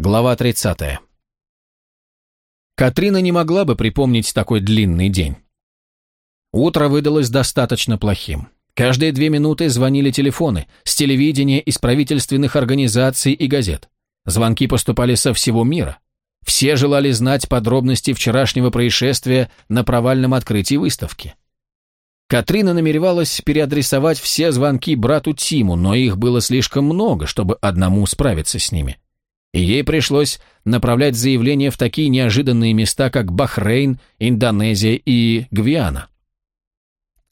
Глава 30. Катрина не могла бы припомнить такой длинный день. Утро выдалось достаточно плохим. Каждые две минуты звонили телефоны с телевидения, из правительственных организаций и газет. Звонки поступали со всего мира. Все желали знать подробности вчерашнего происшествия на провальном открытии выставки. Катрина намеревалась переадресовать все звонки брату Тиму, но их было слишком много, чтобы одному справиться с ними и ей пришлось направлять заявления в такие неожиданные места, как Бахрейн, Индонезия и Гвиана.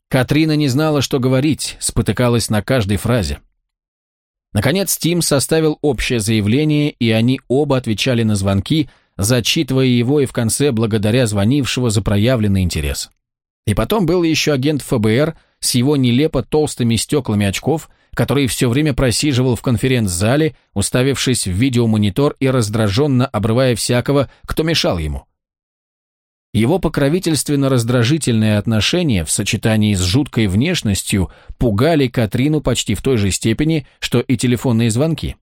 Катрина не знала, что говорить, спотыкалась на каждой фразе. Наконец Тим составил общее заявление, и они оба отвечали на звонки, зачитывая его и в конце благодаря звонившего за проявленный интерес. И потом был еще агент ФБР с его нелепо толстыми стеклами очков, который все время просиживал в конференц-зале, уставившись в видеомонитор и раздраженно обрывая всякого, кто мешал ему. Его покровительственно-раздражительное отношение в сочетании с жуткой внешностью пугали Катрину почти в той же степени, что и телефонные звонки.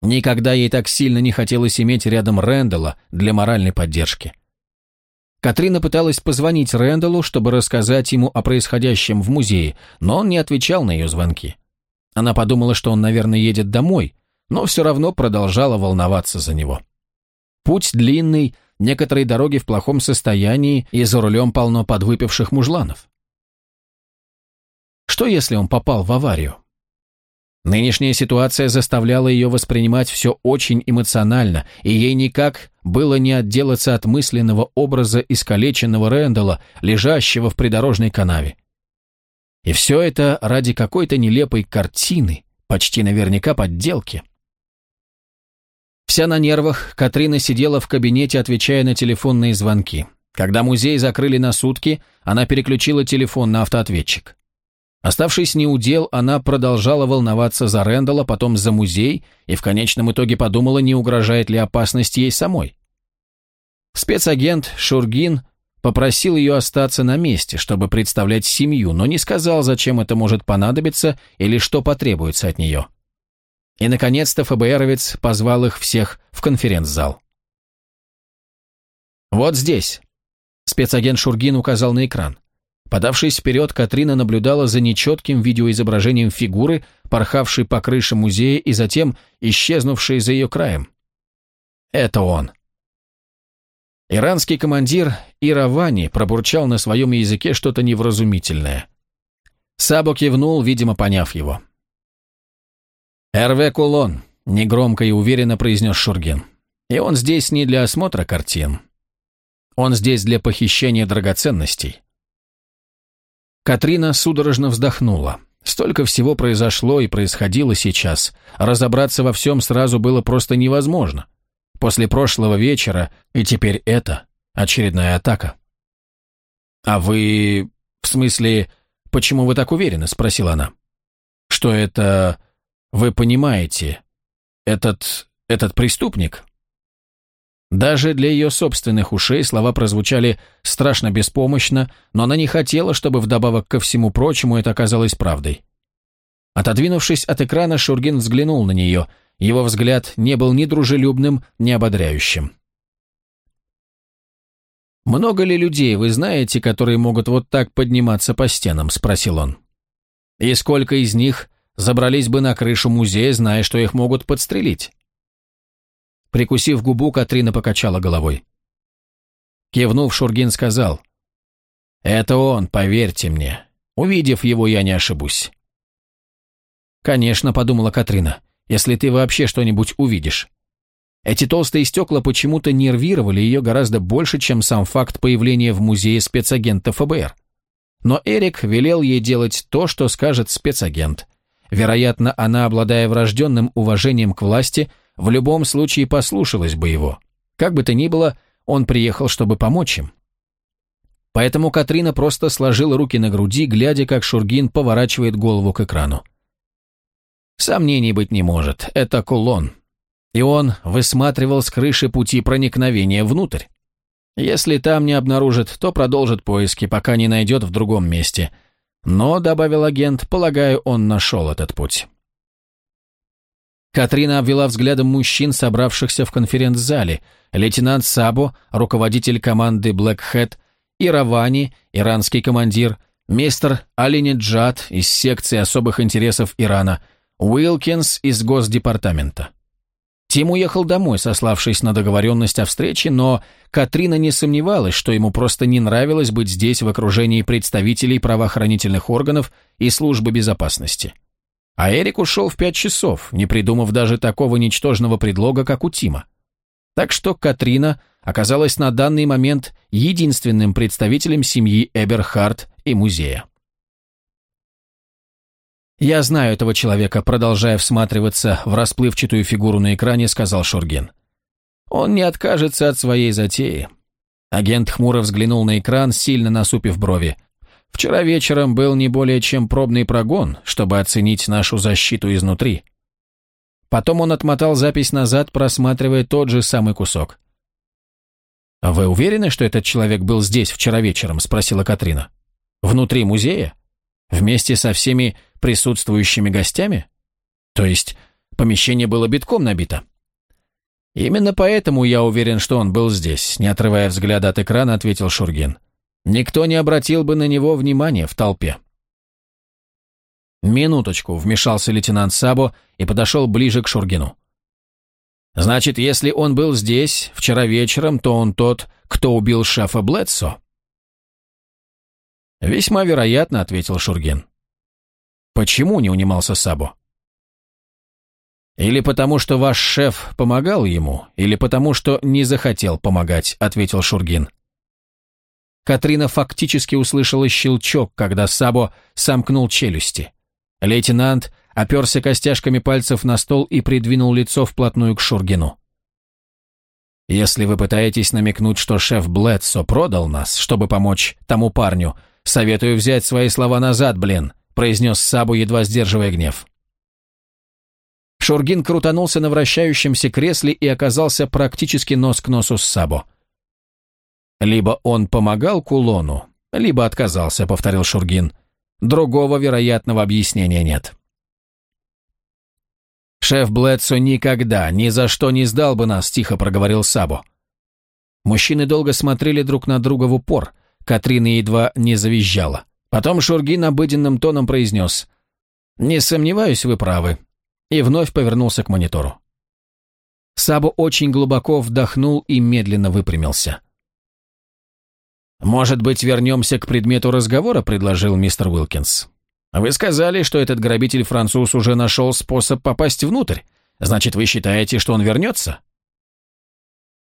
Никогда ей так сильно не хотелось иметь рядом Рэндалла для моральной поддержки. Катрина пыталась позвонить Рэндаллу, чтобы рассказать ему о происходящем в музее, но он не отвечал на ее звонки. Она подумала, что он, наверное, едет домой, но все равно продолжала волноваться за него. Путь длинный, некоторые дороги в плохом состоянии, и за рулем полно подвыпивших мужланов. Что, если он попал в аварию? Нынешняя ситуация заставляла ее воспринимать все очень эмоционально, и ей никак было не отделаться от мысленного образа искалеченного Рэндалла, лежащего в придорожной канаве. И все это ради какой-то нелепой картины, почти наверняка подделки. Вся на нервах, Катрина сидела в кабинете, отвечая на телефонные звонки. Когда музей закрыли на сутки, она переключила телефон на автоответчик. Оставшись неудел, она продолжала волноваться за Рэндалла, потом за музей, и в конечном итоге подумала, не угрожает ли опасность ей самой. Спецагент Шургин попросил ее остаться на месте, чтобы представлять семью, но не сказал, зачем это может понадобиться или что потребуется от нее. И, наконец-то, ФБРовец позвал их всех в конференц-зал. «Вот здесь», — спецагент Шургин указал на экран. Подавшись вперед, Катрина наблюдала за нечетким видеоизображением фигуры, порхавшей по крыше музея и затем исчезнувшей за ее краем. Это он. Иранский командир Иравани пробурчал на своем языке что-то невразумительное. Сабо кивнул, видимо, поняв его. «Эрве Кулон», — негромко и уверенно произнес Шургин. «И он здесь не для осмотра картин. Он здесь для похищения драгоценностей. Катрина судорожно вздохнула. Столько всего произошло и происходило сейчас. Разобраться во всем сразу было просто невозможно. После прошлого вечера и теперь это очередная атака. «А вы... в смысле, почему вы так уверены?» – спросила она. «Что это... вы понимаете? Этот... этот преступник?» Даже для ее собственных ушей слова прозвучали страшно беспомощно, но она не хотела, чтобы вдобавок ко всему прочему это оказалось правдой. Отодвинувшись от экрана, Шургин взглянул на нее. Его взгляд не был ни дружелюбным, ни ободряющим. «Много ли людей вы знаете, которые могут вот так подниматься по стенам?» – спросил он. «И сколько из них забрались бы на крышу музея, зная, что их могут подстрелить?» Прикусив губу, Катрина покачала головой. Кивнув, Шургин сказал, «Это он, поверьте мне. Увидев его, я не ошибусь». «Конечно», — подумала Катрина, «если ты вообще что-нибудь увидишь». Эти толстые стекла почему-то нервировали ее гораздо больше, чем сам факт появления в музее спецагента ФБР. Но Эрик велел ей делать то, что скажет спецагент. Вероятно, она, обладая врожденным уважением к власти, в любом случае послушалась бы его. Как бы то ни было, он приехал, чтобы помочь им. Поэтому Катрина просто сложила руки на груди, глядя, как Шургин поворачивает голову к экрану. Сомнений быть не может, это кулон. И он высматривал с крыши пути проникновения внутрь. Если там не обнаружит, то продолжит поиски, пока не найдет в другом месте. Но, добавил агент, полагаю, он нашел этот путь. Катрина обвела взглядом мужчин, собравшихся в конференц-зале, лейтенант Сабо, руководитель команды Black Hat, и Равани, иранский командир, мистер Алинеджад из секции особых интересов Ирана, Уилкинс из Госдепартамента. Тим уехал домой, сославшись на договоренность о встрече, но Катрина не сомневалась, что ему просто не нравилось быть здесь в окружении представителей правоохранительных органов и службы безопасности. А Эрик ушел в пять часов, не придумав даже такого ничтожного предлога, как у Тима. Так что Катрина оказалась на данный момент единственным представителем семьи Эберхард и музея. «Я знаю этого человека», продолжая всматриваться в расплывчатую фигуру на экране, сказал Шургин. «Он не откажется от своей затеи». Агент хмуро взглянул на экран, сильно насупив брови. «Вчера вечером был не более чем пробный прогон, чтобы оценить нашу защиту изнутри». Потом он отмотал запись назад, просматривая тот же самый кусок. «А «Вы уверены, что этот человек был здесь вчера вечером?» – спросила Катрина. «Внутри музея? Вместе со всеми присутствующими гостями? То есть помещение было битком набито? Именно поэтому я уверен, что он был здесь, не отрывая взгляда от экрана, ответил Шургин. Никто не обратил бы на него внимания в толпе. «Минуточку», — вмешался лейтенант Сабо и подошел ближе к Шургину. «Значит, если он был здесь вчера вечером, то он тот, кто убил шефа Блэдсо?» «Весьма вероятно», — ответил Шургин. «Почему?» — не унимался Сабо. «Или потому, что ваш шеф помогал ему, или потому, что не захотел помогать», — ответил Шургин. Катрина фактически услышала щелчок, когда Сабо сомкнул челюсти. Лейтенант оперся костяшками пальцев на стол и придвинул лицо вплотную к Шургину. «Если вы пытаетесь намекнуть, что шеф Блэдсо продал нас, чтобы помочь тому парню, советую взять свои слова назад, блин», произнес Сабу, едва сдерживая гнев. Шургин крутанулся на вращающемся кресле и оказался практически нос к носу с Сабо. «Либо он помогал Кулону, либо отказался», — повторил Шургин. «Другого вероятного объяснения нет». «Шеф Блэдсо никогда, ни за что не сдал бы нас», — тихо проговорил Сабо. Мужчины долго смотрели друг на друга в упор. Катрина едва не завизжала. Потом Шургин обыденным тоном произнес «Не сомневаюсь, вы правы», и вновь повернулся к монитору. Сабо очень глубоко вдохнул и медленно выпрямился. «Может быть, вернемся к предмету разговора?» – предложил мистер Уилкинс. «Вы сказали, что этот грабитель-француз уже нашел способ попасть внутрь. Значит, вы считаете, что он вернется?»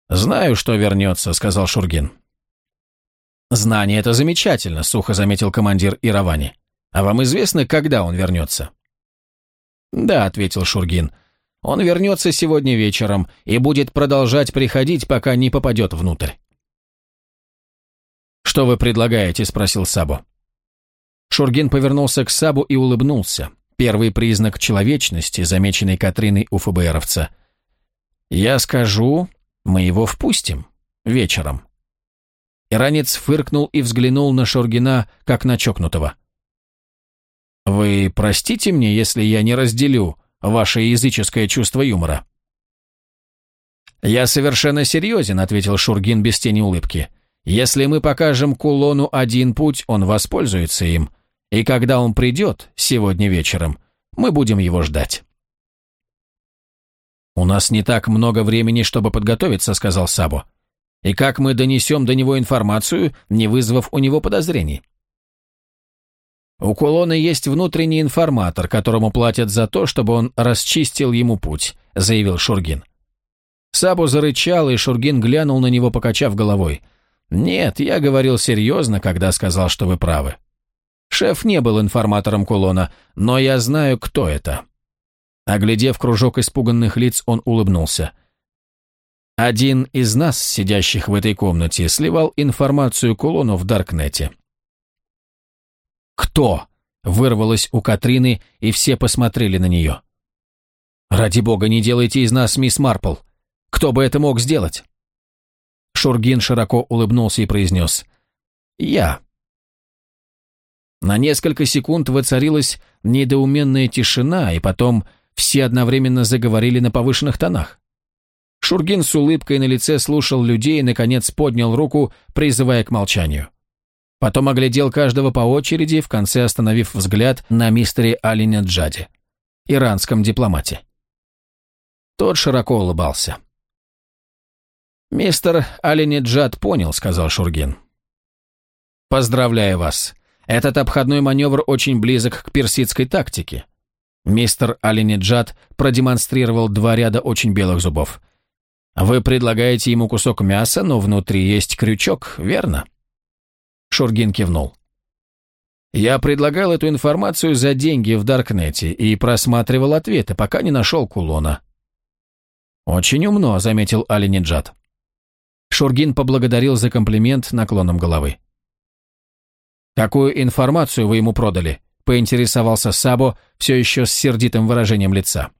«Знаю, что вернется», – сказал Шургин. «Знание — это замечательно», — сухо заметил командир Иравани. «А вам известно, когда он вернется?» «Да», — ответил Шургин. «Он вернется сегодня вечером и будет продолжать приходить, пока не попадет внутрь». «Что вы предлагаете?» — спросил Сабо. Шургин повернулся к Сабу и улыбнулся. Первый признак человечности, замеченный Катриной у ФБРовца. «Я скажу, мы его впустим. Вечером». Иранец фыркнул и взглянул на Шургина, как на чокнутого. «Вы простите мне, если я не разделю ваше языческое чувство юмора?» «Я совершенно серьезен», — ответил Шургин без тени улыбки. «Если мы покажем кулону один путь, он воспользуется им. И когда он придет, сегодня вечером, мы будем его ждать». «У нас не так много времени, чтобы подготовиться», — сказал Сабо. И как мы донесем до него информацию, не вызвав у него подозрений? У Кулона есть внутренний информатор, которому платят за то, чтобы он расчистил ему путь, заявил Шургин. Сабу зарычал, и Шургин глянул на него, покачав головой. «Нет, я говорил серьезно, когда сказал, что вы правы. Шеф не был информатором Кулона, но я знаю, кто это». Оглядев кружок испуганных лиц, он улыбнулся. Один из нас, сидящих в этой комнате, сливал информацию Кулону в Даркнете. «Кто?» — вырвалось у Катрины, и все посмотрели на нее. «Ради бога, не делайте из нас мисс Марпл. Кто бы это мог сделать?» Шургин широко улыбнулся и произнес «Я». На несколько секунд воцарилась недоуменная тишина, и потом все одновременно заговорили на повышенных тонах. Шургин с улыбкой на лице слушал людей и, наконец, поднял руку, призывая к молчанию. Потом оглядел каждого по очереди, в конце остановив взгляд на мистере Алине Джаде, иранском дипломате. Тот широко улыбался. «Мистер Алинеджад понял», — сказал Шургин. «Поздравляю вас. Этот обходной маневр очень близок к персидской тактике. Мистер Алинеджад продемонстрировал два ряда очень белых зубов. Вы предлагаете ему кусок мяса, но внутри есть крючок, верно?» Шургин кивнул. «Я предлагал эту информацию за деньги в Даркнете и просматривал ответы, пока не нашел кулона». «Очень умно», — заметил Алинеджад. Шургин поблагодарил за комплимент наклоном головы. «Какую информацию вы ему продали?» — поинтересовался Сабо, все еще с сердитым выражением лица.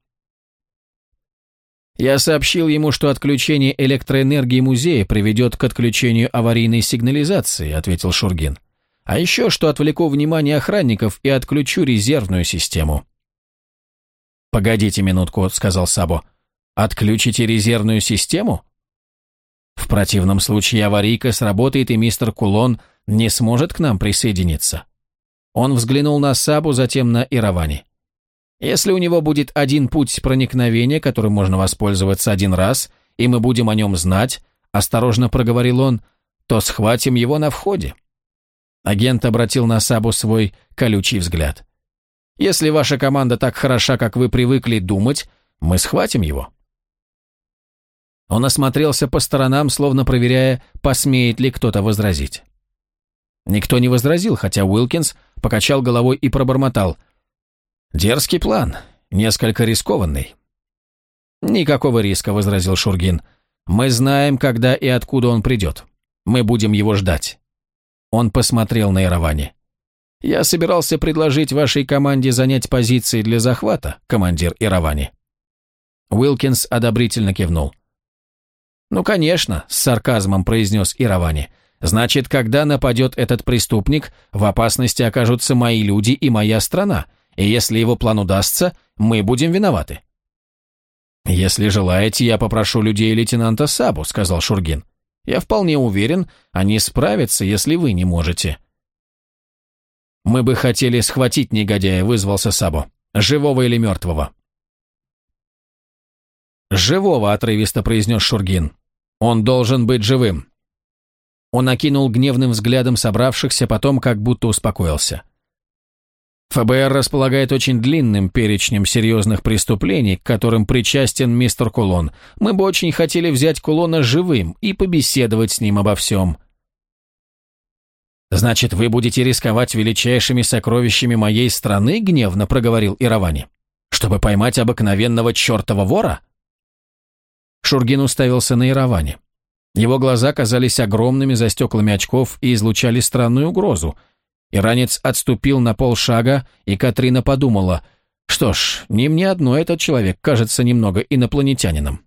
«Я сообщил ему, что отключение электроэнергии музея приведет к отключению аварийной сигнализации», — ответил Шургин. «А еще, что отвлеку внимание охранников и отключу резервную систему». «Погодите минутку», — сказал Сабо. «Отключите резервную систему?» «В противном случае аварийка сработает, и мистер Кулон не сможет к нам присоединиться». Он взглянул на Сабу, затем на Иравани. Если у него будет один путь проникновения, которым можно воспользоваться один раз, и мы будем о нем знать, осторожно проговорил он, то схватим его на входе. Агент обратил на Сабу свой колючий взгляд. Если ваша команда так хороша, как вы привыкли думать, мы схватим его. Он осмотрелся по сторонам, словно проверяя, посмеет ли кто-то возразить. Никто не возразил, хотя Уилкинс покачал головой и пробормотал. «Дерзкий план, несколько рискованный». «Никакого риска», — возразил Шургин. «Мы знаем, когда и откуда он придет. Мы будем его ждать». Он посмотрел на Иравани. «Я собирался предложить вашей команде занять позиции для захвата, командир Иравани». Уилкинс одобрительно кивнул. «Ну, конечно», — с сарказмом произнес Иравани. Значит, когда нападет этот преступник, в опасности окажутся мои люди и моя страна, и если его план удастся, мы будем виноваты. «Если желаете, я попрошу людей лейтенанта Сабу», — сказал Шургин. «Я вполне уверен, они справятся, если вы не можете». «Мы бы хотели схватить негодяя», — вызвался Сабу. «Живого или мертвого?» «Живого», — отрывисто произнес Шургин. «Он должен быть живым. Он окинул гневным взглядом собравшихся, потом как будто успокоился. ФБР располагает очень длинным перечнем серьезных преступлений, к которым причастен мистер Кулон. Мы бы очень хотели взять Кулона живым и побеседовать с ним обо всем. «Значит, вы будете рисковать величайшими сокровищами моей страны?» — гневно проговорил Иравани. «Чтобы поймать обыкновенного чертова вора?» Шургин уставился на Иравани. Его глаза казались огромными за стеклами очков и излучали странную угрозу. Иранец отступил на полшага, и Катрина подумала, что ж, не мне одно этот человек кажется немного инопланетянином.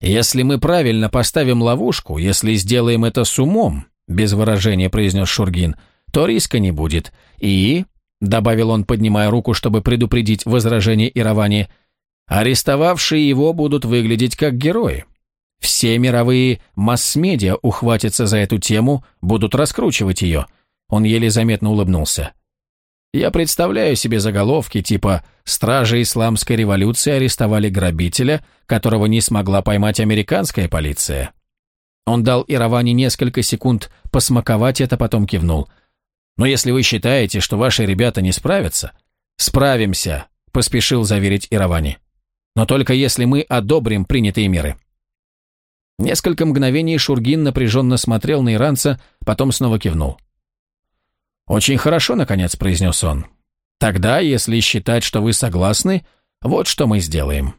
«Если мы правильно поставим ловушку, если сделаем это с умом», без выражения произнес Шургин, то риска не будет. И, добавил он, поднимая руку, чтобы предупредить возражение Иравани, арестовавшие его будут выглядеть как герои. Все мировые масс-медиа ухватятся за эту тему, будут раскручивать ее. Он еле заметно улыбнулся. Я представляю себе заголовки типа «Стражи исламской революции арестовали грабителя, которого не смогла поймать американская полиция». Он дал Ираване несколько секунд посмаковать это, потом кивнул. «Но если вы считаете, что ваши ребята не справятся...» «Справимся», — поспешил заверить Иравани. «Но только если мы одобрим принятые меры». Несколько мгновений Шургин напряженно смотрел на иранца, потом снова кивнул. «Очень хорошо», — наконец произнес он. «Тогда, если считать, что вы согласны, вот что мы сделаем».